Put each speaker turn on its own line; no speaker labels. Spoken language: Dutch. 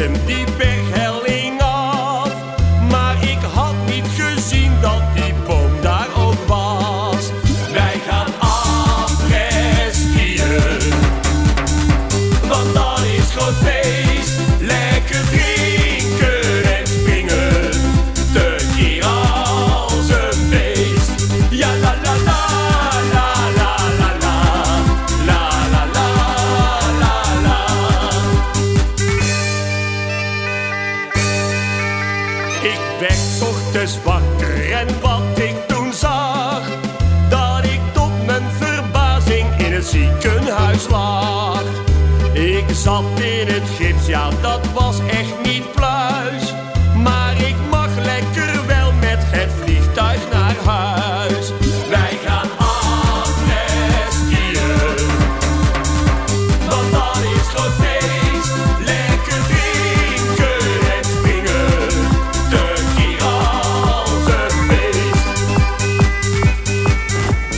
bliksem die berghelling af. Maar ik had niet gezien dat die boom daar ook was. Wij gaan afreskiën, want dan is groot Ik werd ochtends wakker en wat ik toen zag, dat ik tot mijn verbazing in het ziekenhuis lag. Ik zat in het gips, ja dat was echt niet